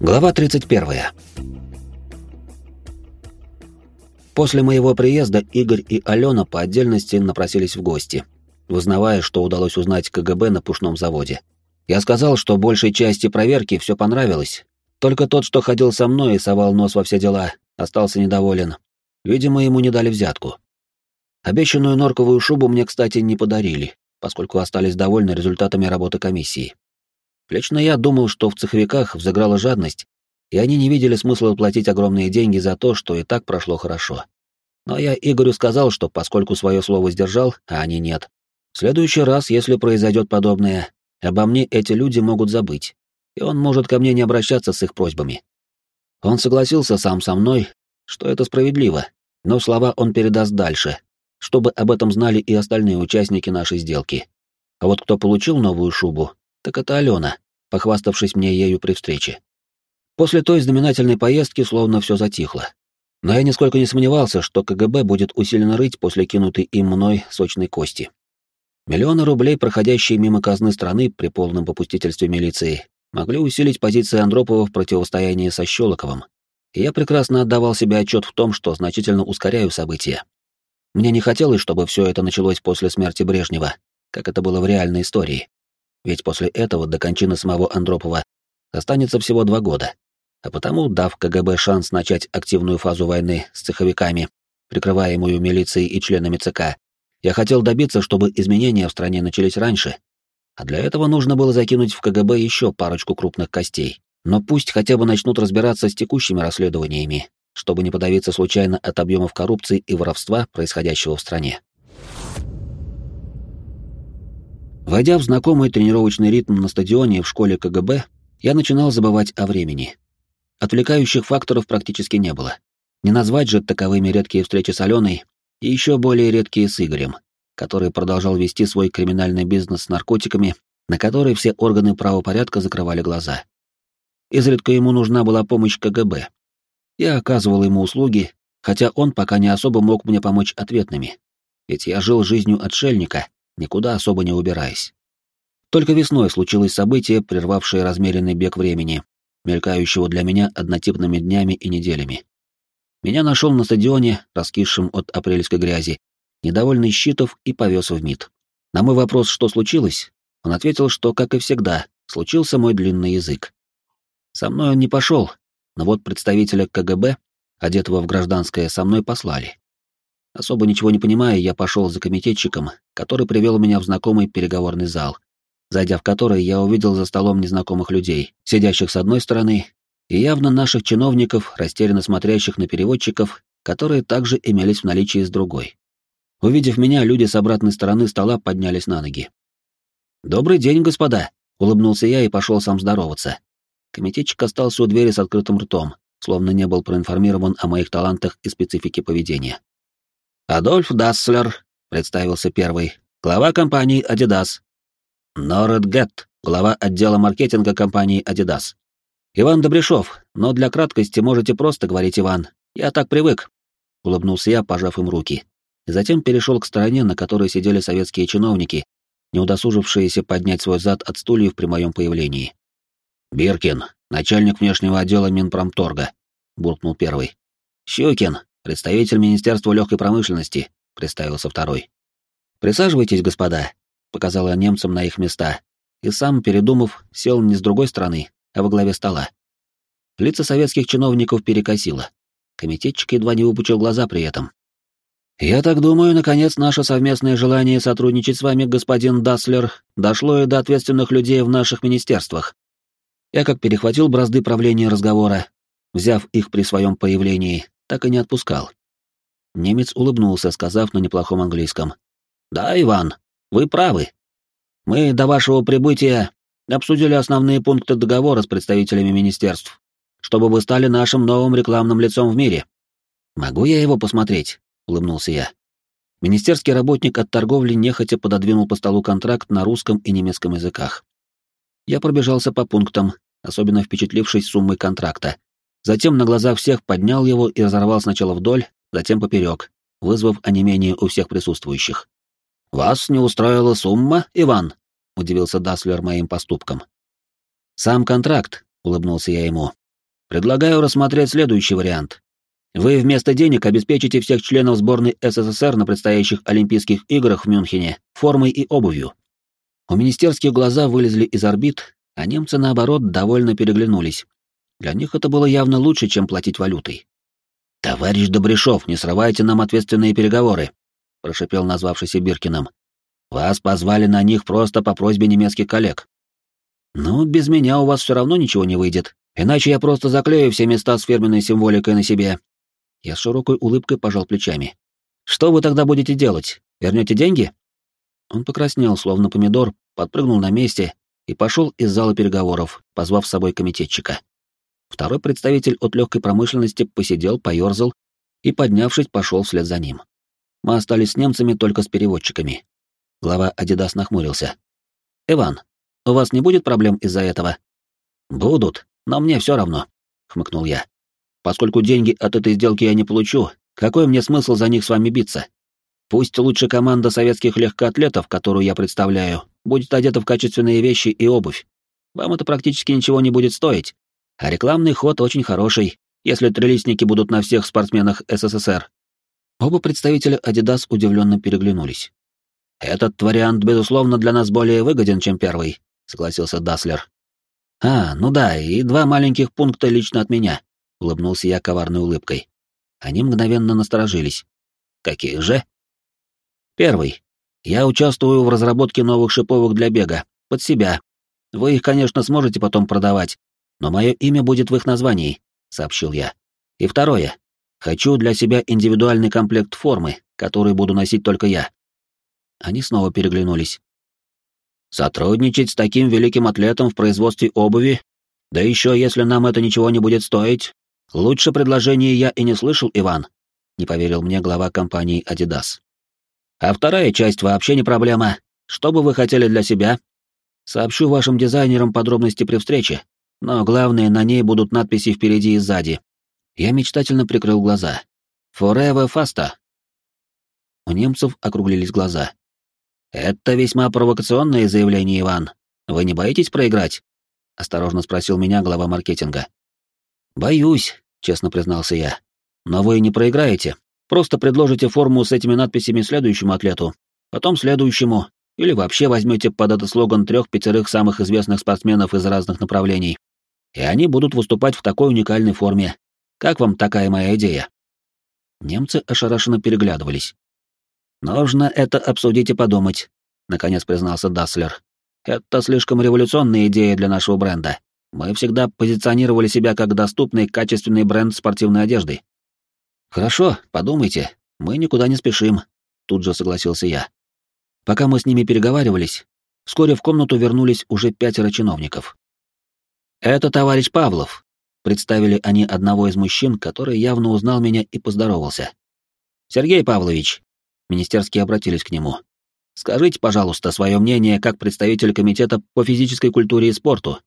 Глава 31. После моего приезда Игорь и Алена по отдельности напросились в гости, узнавая, что удалось узнать КГБ на пушном заводе. Я сказал, что большей части проверки все понравилось, только тот, что ходил со мной и совал нос во все дела, остался недоволен. Видимо, ему не дали взятку. Обещанную норковую шубу мне, кстати, не подарили, поскольку остались довольны результатами работы комиссии. Лично я думал, что в цеховиках взыграла жадность, и они не видели смысла платить огромные деньги за то, что и так прошло хорошо. Но я Игорю сказал, что поскольку свое слово сдержал, а они нет, в следующий раз, если произойдет подобное, обо мне эти люди могут забыть, и он может ко мне не обращаться с их просьбами. Он согласился сам со мной, что это справедливо, но слова он передаст дальше, чтобы об этом знали и остальные участники нашей сделки. А вот кто получил новую шубу, так это Алена, похваставшись мне ею при встрече. После той знаменательной поездки словно все затихло. Но я нисколько не сомневался, что КГБ будет усиленно рыть после кинутой им мной сочной кости. Миллионы рублей, проходящие мимо казны страны при полном попустительстве милиции, могли усилить позиции Андропова в противостоянии со Щелоковым, и я прекрасно отдавал себе отчет в том, что значительно ускоряю события. Мне не хотелось, чтобы все это началось после смерти Брежнева, как это было в реальной истории ведь после этого до кончины самого Андропова останется всего два года. А потому, дав КГБ шанс начать активную фазу войны с цеховиками, прикрываемую милицией и членами ЦК, я хотел добиться, чтобы изменения в стране начались раньше. А для этого нужно было закинуть в КГБ еще парочку крупных костей. Но пусть хотя бы начнут разбираться с текущими расследованиями, чтобы не подавиться случайно от объемов коррупции и воровства, происходящего в стране. Войдя в знакомый тренировочный ритм на стадионе в школе КГБ, я начинал забывать о времени. Отвлекающих факторов практически не было. Не назвать же таковыми редкие встречи с Аленой и еще более редкие с Игорем, который продолжал вести свой криминальный бизнес с наркотиками, на который все органы правопорядка закрывали глаза. Изредка ему нужна была помощь КГБ. Я оказывал ему услуги, хотя он пока не особо мог мне помочь ответными. Ведь я жил жизнью отшельника, никуда особо не убираясь. Только весной случилось событие, прервавшее размеренный бег времени, мелькающего для меня однотипными днями и неделями. Меня нашел на стадионе, раскисшем от апрельской грязи, недовольный Щитов и повез в МИД. На мой вопрос, что случилось, он ответил, что, как и всегда, случился мой длинный язык. Со мной он не пошел, но вот представителя КГБ, одетого в гражданское, со мной послали. Особо ничего не понимая, я пошел за комитетчиком, который привел меня в знакомый переговорный зал, зайдя в который я увидел за столом незнакомых людей, сидящих с одной стороны, и явно наших чиновников, растерянно смотрящих на переводчиков, которые также имелись в наличии с другой. Увидев меня, люди с обратной стороны стола поднялись на ноги. «Добрый день, господа!» — улыбнулся я и пошел сам здороваться. Комитетчик остался у двери с открытым ртом, словно не был проинформирован о моих талантах и специфике поведения. «Адольф Дасслер», — представился первый, глава компании Adidas. Норет Гетт, глава отдела маркетинга компании Adidas. Иван Добряшов, но для краткости можете просто говорить Иван. Я так привык. Улыбнулся я, пожав им руки. И затем перешел к стороне, на которой сидели советские чиновники, не удосужившиеся поднять свой зад от стульев при моем появлении. «Биркин, начальник внешнего отдела Минпромторга», — буркнул первый. «Щукин, «Представитель Министерства легкой промышленности», — представился второй. «Присаживайтесь, господа», — показал я немцам на их места, и сам, передумав, сел не с другой стороны, а во главе стола. Лица советских чиновников перекосило. Комитетчик едва не выпучил глаза при этом. «Я так думаю, наконец, наше совместное желание сотрудничать с вами, господин Даслер, дошло и до ответственных людей в наших министерствах. Я как перехватил бразды правления разговора, взяв их при своем появлении, так и не отпускал. Немец улыбнулся, сказав на неплохом английском. «Да, Иван, вы правы. Мы до вашего прибытия обсудили основные пункты договора с представителями министерств, чтобы вы стали нашим новым рекламным лицом в мире. Могу я его посмотреть?» — улыбнулся я. Министерский работник от торговли нехотя пододвинул по столу контракт на русском и немецком языках. Я пробежался по пунктам, особенно впечатлившись суммой контракта, Затем на глазах всех поднял его и разорвал сначала вдоль, затем поперек, вызвав онемение у всех присутствующих. «Вас не устроила сумма, Иван?» — удивился Даслер моим поступком. «Сам контракт», — улыбнулся я ему, Предлагаю рассмотреть следующий вариант. Вы вместо денег обеспечите всех членов сборной СССР на предстоящих Олимпийских играх в Мюнхене формой и обувью. У министерских глаза вылезли из орбит, а немцы, наоборот, довольно переглянулись. Для них это было явно лучше, чем платить валютой. «Товарищ Добряшов, не срывайте нам ответственные переговоры», — прошипел назвавшийся Биркиным. «Вас позвали на них просто по просьбе немецких коллег». «Ну, без меня у вас все равно ничего не выйдет, иначе я просто заклею все места с фирменной символикой на себе». Я с широкой улыбкой пожал плечами. «Что вы тогда будете делать? Вернете деньги?» Он покраснел, словно помидор, подпрыгнул на месте и пошел из зала переговоров, позвав с собой комитетчика. Второй представитель от легкой промышленности посидел, поерзал и, поднявшись, пошел вслед за ним. Мы остались с немцами только с переводчиками. Глава Адидас нахмурился. «Иван, у вас не будет проблем из-за этого?» «Будут, но мне все равно», — хмыкнул я. «Поскольку деньги от этой сделки я не получу, какой мне смысл за них с вами биться? Пусть лучше команда советских легкоатлетов, которую я представляю, будет одета в качественные вещи и обувь. Вам это практически ничего не будет стоить, а рекламный ход очень хороший, если трелисники будут на всех спортсменах СССР. Оба представителя Adidas удивленно переглянулись. Этот вариант, безусловно, для нас более выгоден, чем первый, согласился Даслер. А, ну да, и два маленьких пункта лично от меня, улыбнулся я коварной улыбкой. Они мгновенно насторожились. Каких же? Первый. Я участвую в разработке новых шиповок для бега, под себя. Вы их, конечно, сможете потом продавать, но мое имя будет в их названии», — сообщил я. «И второе. Хочу для себя индивидуальный комплект формы, который буду носить только я». Они снова переглянулись. «Сотрудничать с таким великим атлетом в производстве обуви, да еще если нам это ничего не будет стоить, лучше предложения я и не слышал, Иван», — не поверил мне глава компании Adidas. «А вторая часть вообще не проблема. Что бы вы хотели для себя?» «Сообщу вашим дизайнерам подробности при встрече», но главное, на ней будут надписи впереди и сзади. Я мечтательно прикрыл глаза. «Forever Fasta». У немцев округлились глаза. «Это весьма провокационное заявление, Иван. Вы не боитесь проиграть?» — осторожно спросил меня глава маркетинга. «Боюсь», — честно признался я. «Но вы не проиграете. Просто предложите форму с этими надписями следующему атлету, потом следующему, или вообще возьмете под этот слоган трех-пятерых самых известных спортсменов из разных направлений и они будут выступать в такой уникальной форме. Как вам такая моя идея?» Немцы ошарашенно переглядывались. «Нужно это обсудить и подумать», — наконец признался Даслер. «Это слишком революционная идея для нашего бренда. Мы всегда позиционировали себя как доступный, качественный бренд спортивной одежды». «Хорошо, подумайте, мы никуда не спешим», — тут же согласился я. Пока мы с ними переговаривались, вскоре в комнату вернулись уже пятеро чиновников. «Это товарищ Павлов», — представили они одного из мужчин, который явно узнал меня и поздоровался. «Сергей Павлович», — министерские обратились к нему, — «скажите, пожалуйста, свое мнение как представитель комитета по физической культуре и спорту.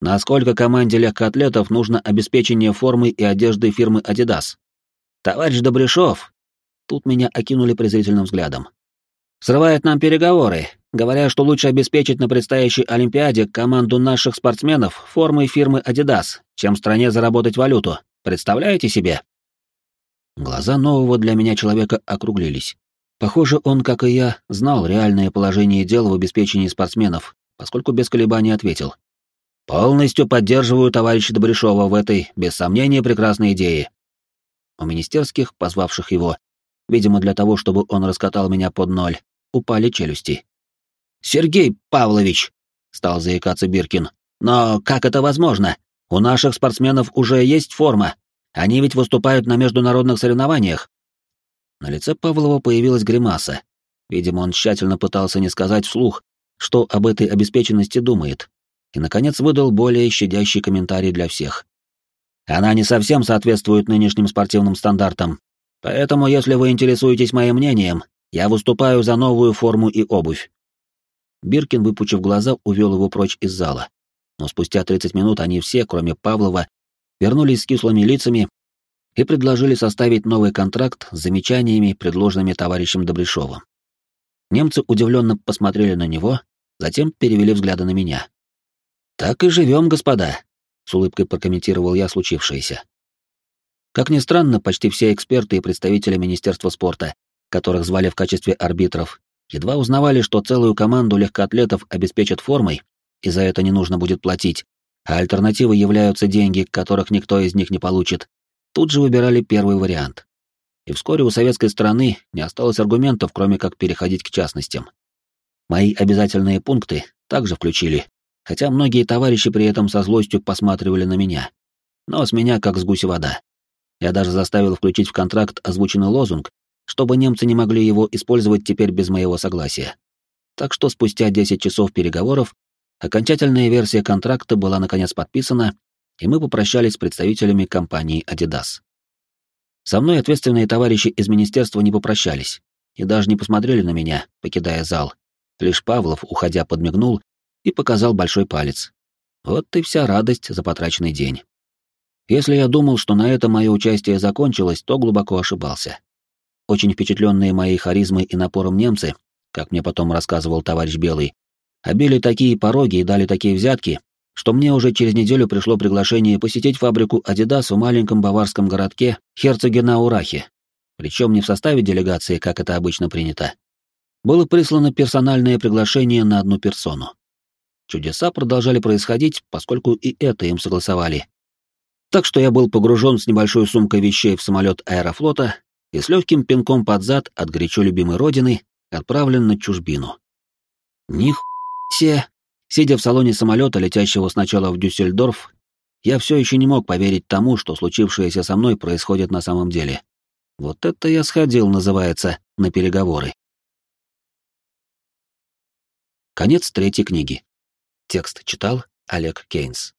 Насколько команде легкоатлетов нужно обеспечение формы и одежды фирмы Adidas? Товарищ Добряшов!» Тут меня окинули презрительным взглядом. «Срывает нам переговоры, говоря, что лучше обеспечить на предстоящей Олимпиаде команду наших спортсменов формой фирмы Adidas, чем стране заработать валюту. Представляете себе? Глаза нового для меня человека округлились. Похоже, он, как и я, знал реальное положение дел в обеспечении спортсменов, поскольку без колебаний ответил. «Полностью поддерживаю товарища Добряшова в этой, без сомнения, прекрасной идее». У министерских, позвавших его, видимо, для того, чтобы он раскатал меня под ноль, упали челюсти. «Сергей Павлович!» — стал заикаться Биркин. «Но как это возможно? У наших спортсменов уже есть форма. Они ведь выступают на международных соревнованиях». На лице Павлова появилась гримаса. Видимо, он тщательно пытался не сказать вслух, что об этой обеспеченности думает, и, наконец, выдал более щадящий комментарий для всех. «Она не совсем соответствует нынешним спортивным стандартам, поэтому, если вы интересуетесь моим мнением, я выступаю за новую форму и обувь. Биркин, выпучив глаза, увел его прочь из зала. Но спустя 30 минут они все, кроме Павлова, вернулись с кислыми лицами и предложили составить новый контракт с замечаниями, предложенными товарищем Добряшовым. Немцы удивленно посмотрели на него, затем перевели взгляды на меня. «Так и живем, господа. с улыбкой прокомментировал я случившееся. Как ни странно, почти все эксперты и представители Министерства спорта, которых звали в качестве арбитров, едва узнавали, что целую команду легкоатлетов обеспечат формой, и за это не нужно будет платить, а альтернативой являются деньги, которых никто из них не получит, тут же выбирали первый вариант. И вскоре у советской стороны не осталось аргументов, кроме как переходить к частностям. Мои обязательные пункты также включили, хотя многие товарищи при этом со злостью посматривали на меня. Но с меня как с гуся вода. Я даже заставил включить в контракт озвученный лозунг, чтобы немцы не могли его использовать теперь без моего согласия. Так что спустя 10 часов переговоров окончательная версия контракта была наконец подписана, и мы попрощались с представителями компании Adidas. Со мной ответственные товарищи из министерства не попрощались и даже не посмотрели на меня, покидая зал. Лишь Павлов, уходя, подмигнул и показал большой палец. Вот и вся радость за потраченный день. Если я думал, что на этом мое участие закончилось, то глубоко ошибался. Очень впечатленные моей харизмой и напором немцы, как мне потом рассказывал товарищ Белый, обили такие пороги и дали такие взятки, что мне уже через неделю пришло приглашение посетить фабрику Adidas в маленьком баварском городке Херцогенаурахе, причем не в составе делегации, как это обычно принято. Было прислано персональное приглашение на одну персону. Чудеса продолжали происходить, поскольку и это им согласовали, так что я был погружен с небольшой сумкой вещей в самолет аэрофлота и с легким пинком под зад от горячо любимой родины отправлен на чужбину. Них все, сидя в салоне самолета, летящего сначала в Дюссельдорф, я все еще не мог поверить тому, что случившееся со мной происходит на самом деле. Вот это я сходил, называется, на переговоры. Конец третьей книги. Текст читал Олег Кейнс.